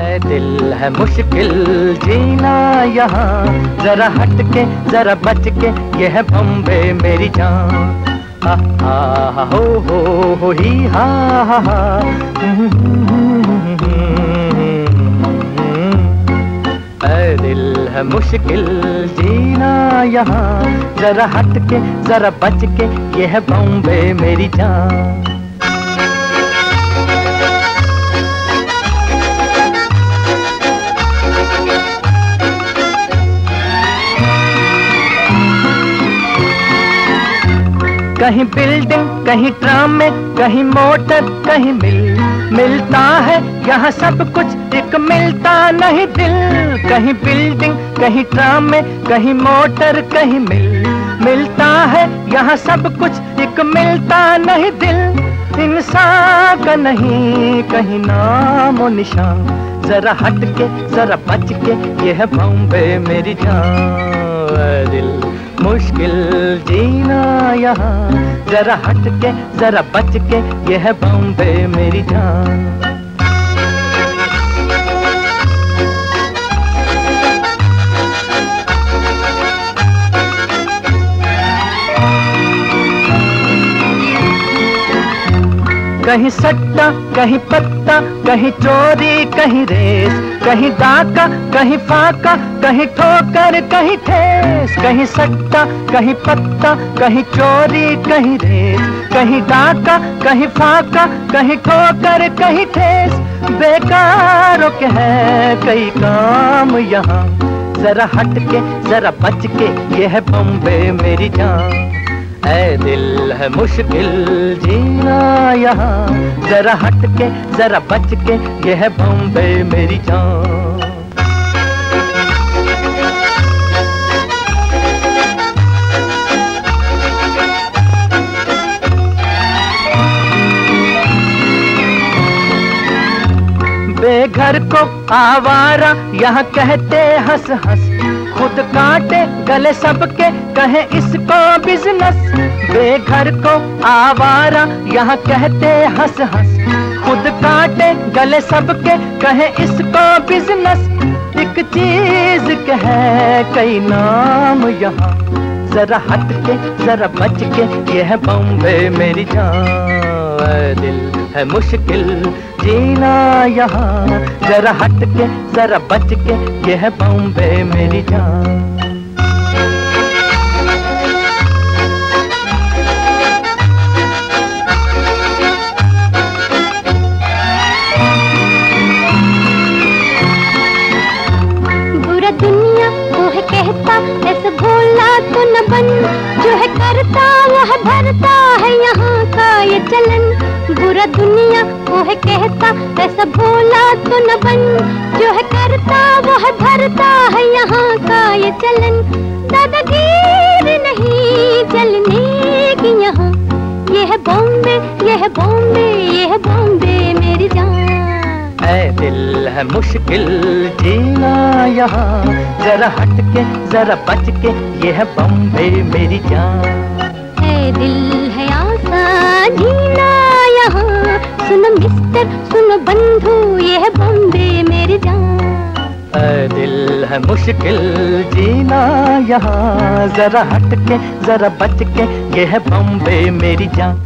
है दिल है मुश्किल जीना यहाँ। जरा हट के जरा बच के ये है बम्बे मेरी जान। हा हा, हो हो हो, ही, हा हा दिल है मुश्किल जीना यहाँ। जरा हट के जरा बच के ये है बॉम्बे मेरी जान। कहीं बिल्डिंग कहीं ट्राम में, कहीं मोटर कहीं मिल मिलता है यहाँ सब कुछ, एक मिलता नहीं दिल। कहीं बिल्डिंग कहीं ट्राम में, कहीं मोटर कहीं मिल मिलता है यहाँ सब कुछ, एक मिलता नहीं दिल। इंसान का नहीं, कहीं नाम निशान। जरा हट के जरा बच के यह बॉम्बे मेरी जान। दिल मुश्किल जीना यहाँ। जरा हट के जरा बच के यह बॉम्बे मेरी जान। कहीं सट्टा, कहीं पत्ता, कहीं चोरी, कहीं रेस, कहीं डाका कहीं फाका, कहीं ठोकर, कहीं ठेस, कहीं सट्टा, कहीं पत्ता, कहीं चोरी, कहीं रेस, कहीं डाका कहीं फाका, कहीं ठोकर, कहीं ठेस। बेकार के है कई काम यहाँ। जरा हट के जरा बच के यह बम्बे मेरी जान। ऐ दिल, है मुश्किल जीना यहाँ। जरा हट के जरा बच के ये है बॉम्बे मेरी जान। बेघर को आवारा यहाँ कहते हंस हंस खुद काटे, गले सबके, कहे इसको बिज़नेस बेघर को आवारा, यहाँ कहते हंस हंस। खुद काटे, गले सबके, कहे इसको बिज़नेस एक चीज़ के है कई नाम यहाँ। जरा हट के, जरा बच के, यह बॉम्बे मेरी जान। दिल है मुश्किल। जीना यहाँ, जरा हट के जरा बच के यह बॉम्बे मेरी जान। ऐसे भोला तो न बन, जो है करता, वह भरता है यहाँ का ये चलन। बुरा दुनिया वो है कहता, ऐसा भोला तो न बन, जो है करता, वह भरता है यहाँ का ये चलन। दादागीर नहीं चलने की यहाँ। यह बॉम्बे ये है बॉम्बे ये है बॉम्बे है मुश्किल जीना यहाँ। जरा हट के जरा बच के ये है बम्बे मेरी जान। है दिल है आसा जीना यहाँ। सुनो मिस्टर सुनो बंधु ये है बॉम्बे मेरी जान। दिल है मुश्किल जीना यहाँ। जरा हट के जरा बच के ये है बम्बे मेरी जान।